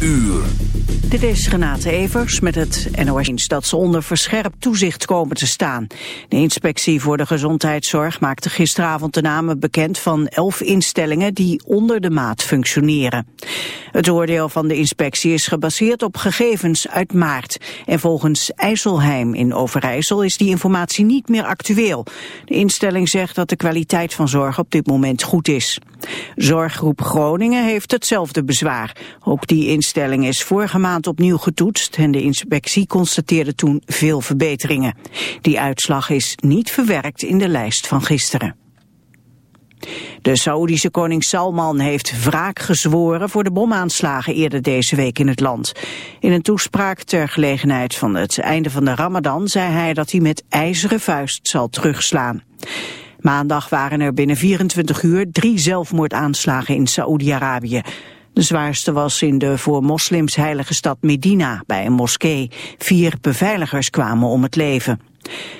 Uur. Dit is Renate Evers met het NOS dat ze onder verscherpt toezicht komen te staan. De inspectie voor de gezondheidszorg maakte gisteravond de namen bekend van elf instellingen die onder de maat functioneren. Het oordeel van de inspectie is gebaseerd op gegevens uit maart. En volgens IJsselheim in Overijssel is die informatie niet meer actueel. De instelling zegt dat de kwaliteit van zorg op dit moment goed is. Zorggroep Groningen heeft hetzelfde bezwaar. Ook die instelling is vorige maand opnieuw getoetst en de inspectie constateerde toen veel verbeteringen. Die uitslag is niet verwerkt in de lijst van gisteren. De Saoedische koning Salman heeft wraak gezworen voor de bomaanslagen eerder deze week in het land. In een toespraak ter gelegenheid van het einde van de ramadan zei hij dat hij met ijzeren vuist zal terugslaan. Maandag waren er binnen 24 uur drie zelfmoordaanslagen in Saoedi-Arabië. De zwaarste was in de voor moslims heilige stad Medina bij een moskee. Vier beveiligers kwamen om het leven.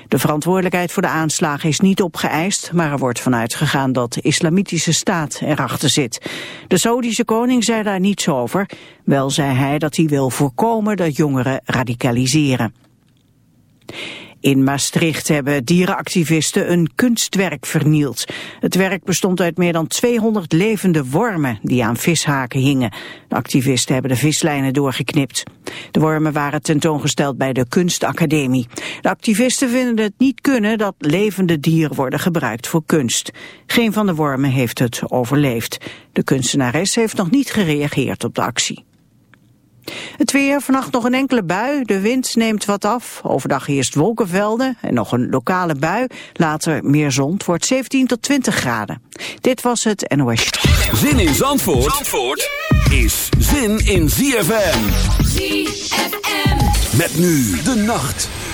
De verantwoordelijkheid voor de aanslagen is niet opgeëist, maar er wordt vanuit gegaan dat de islamitische staat erachter zit. De Saudische koning zei daar niets over. Wel zei hij dat hij wil voorkomen dat jongeren radicaliseren. In Maastricht hebben dierenactivisten een kunstwerk vernield. Het werk bestond uit meer dan 200 levende wormen die aan vishaken hingen. De activisten hebben de vislijnen doorgeknipt. De wormen waren tentoongesteld bij de Kunstacademie. De activisten vinden het niet kunnen dat levende dieren worden gebruikt voor kunst. Geen van de wormen heeft het overleefd. De kunstenares heeft nog niet gereageerd op de actie. Het weer, vannacht nog een enkele bui. De wind neemt wat af. Overdag eerst wolkenvelden en nog een lokale bui. Later meer zon. Het wordt 17 tot 20 graden. Dit was het NOS. Zin in Zandvoort, Zandvoort is zin in ZFM. ZFM. Met nu de nacht.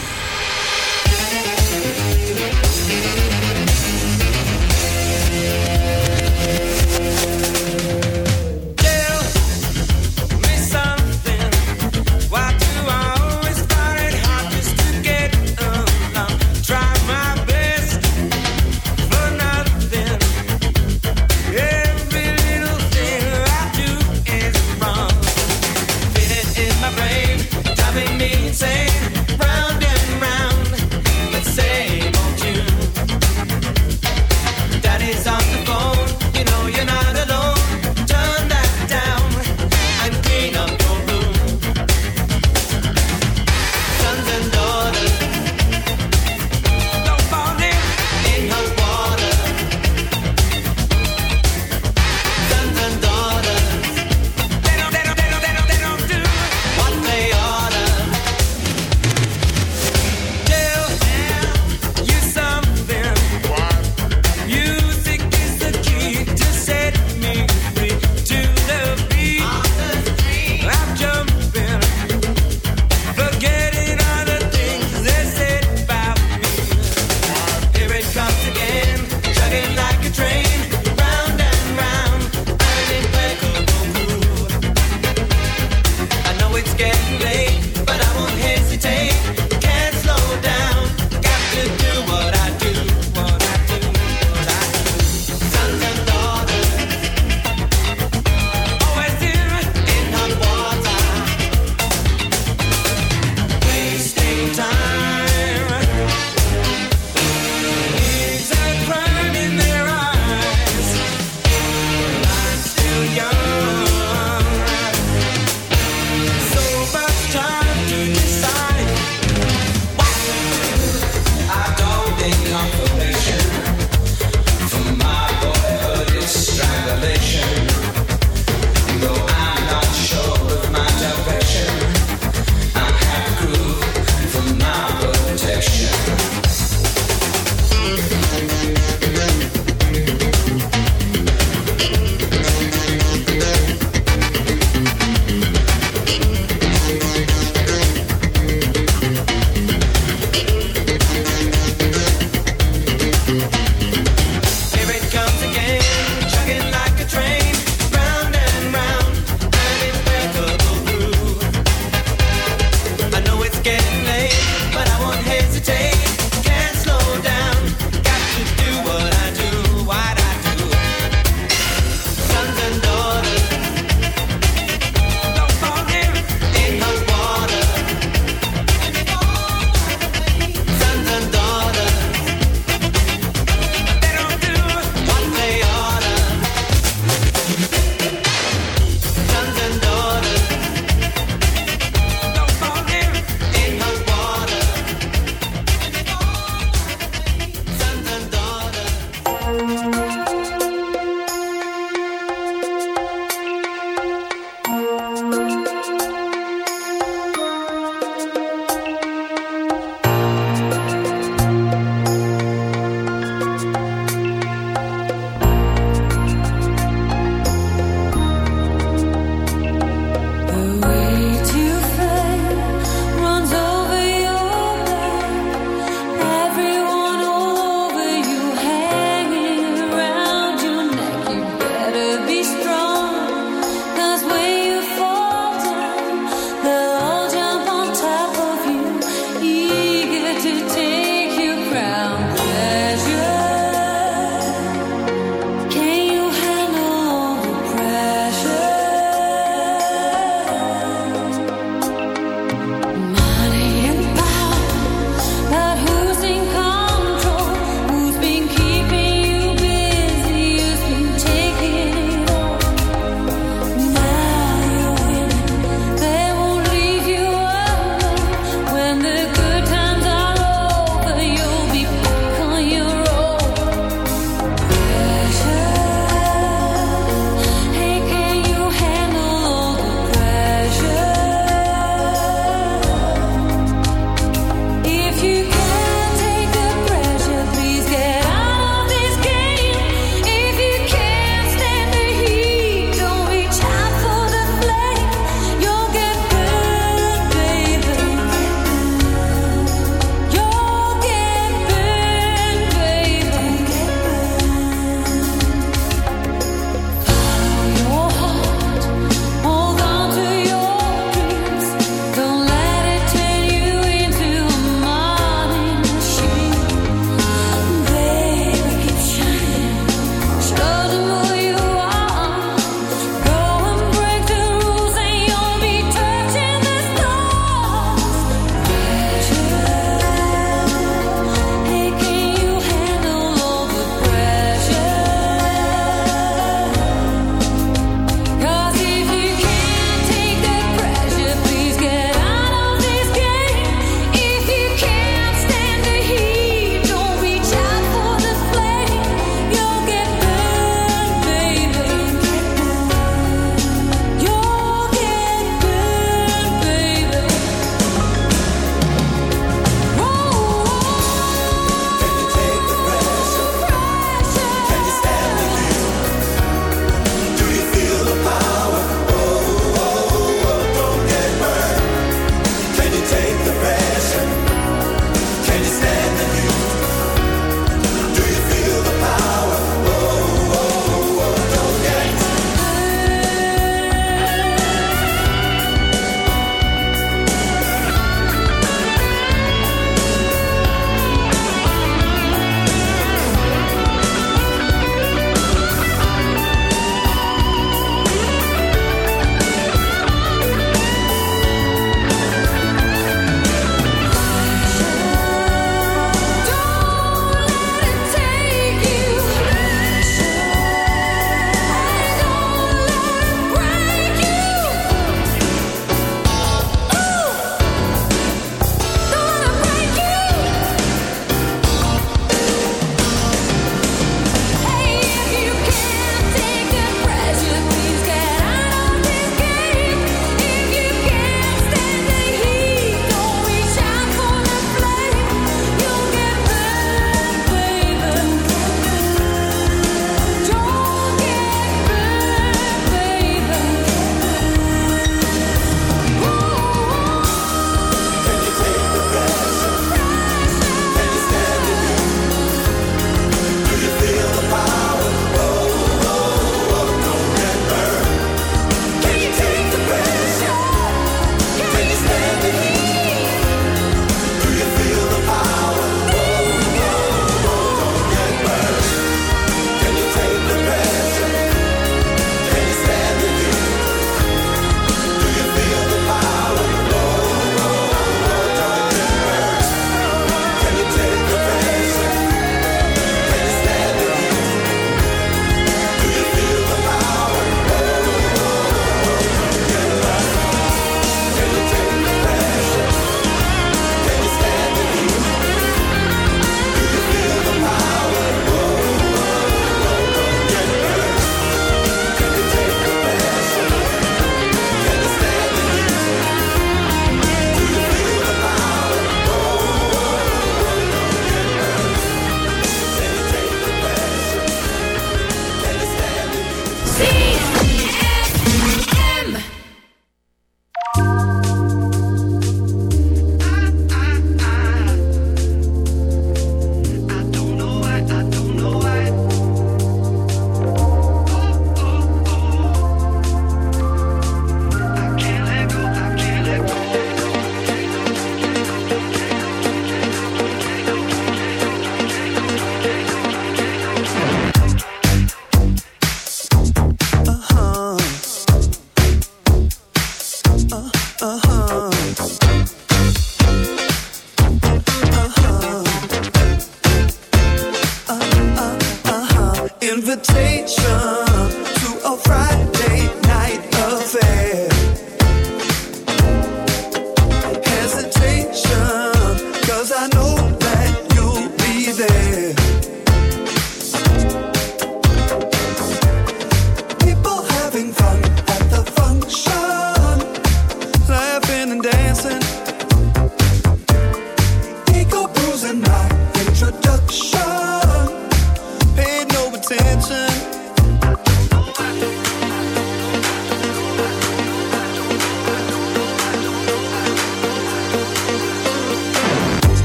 Laughing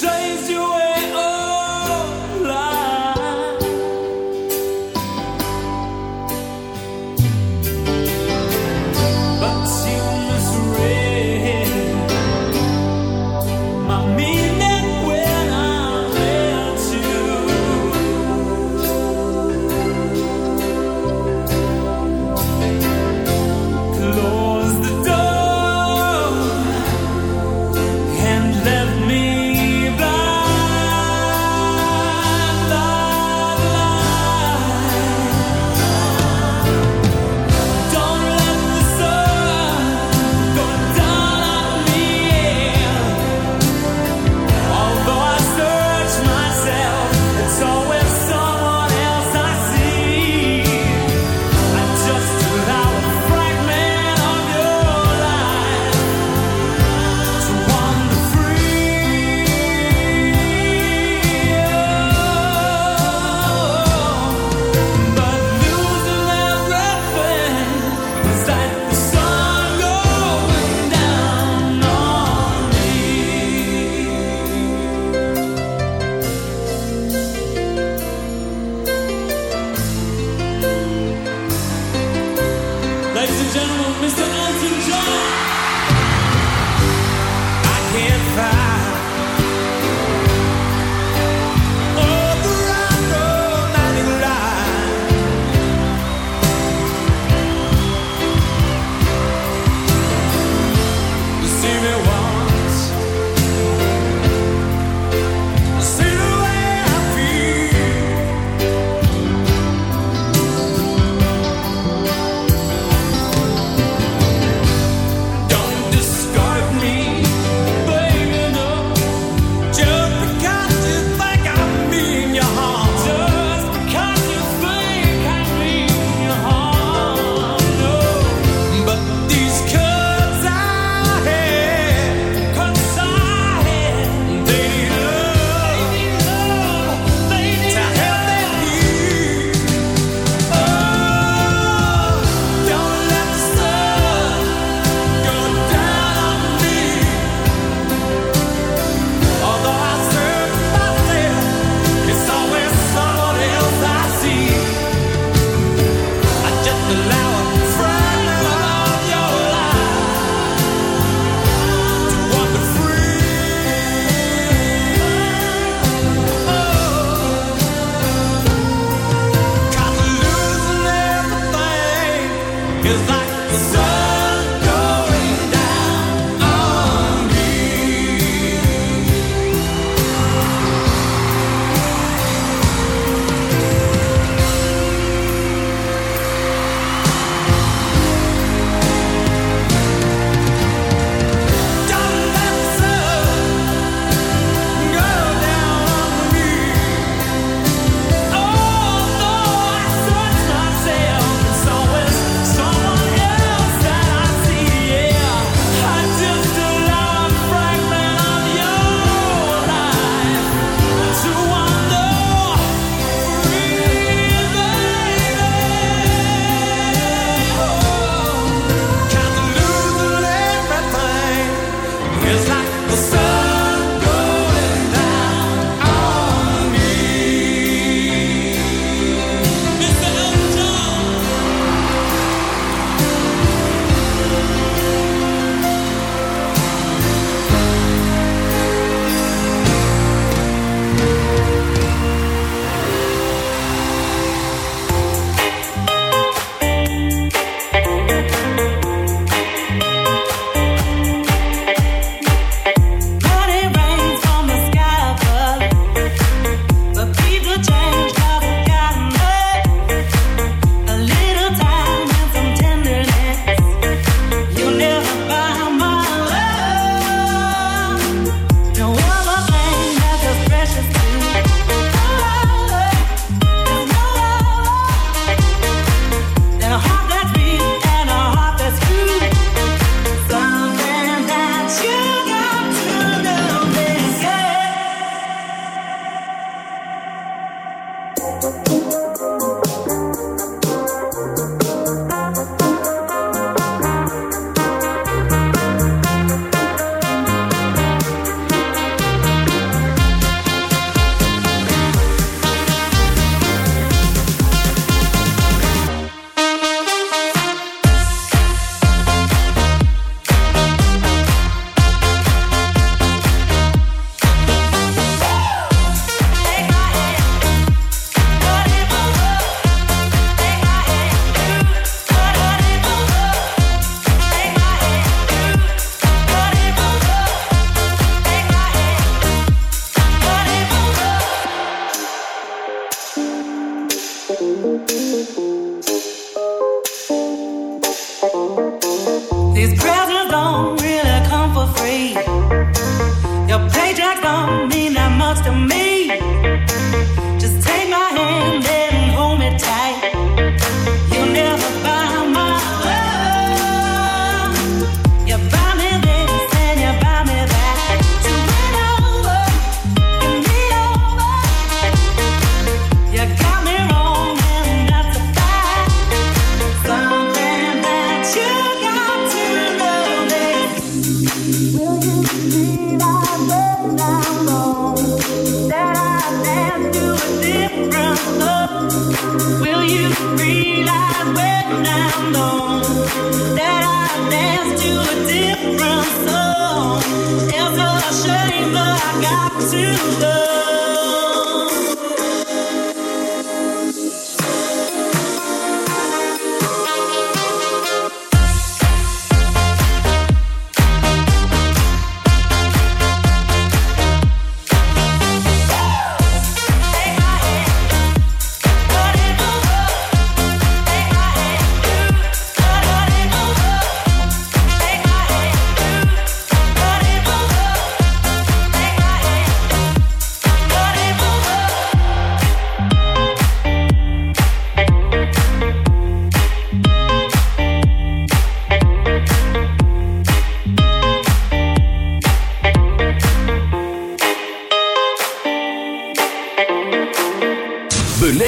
Change you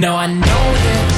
Sun. No, I know that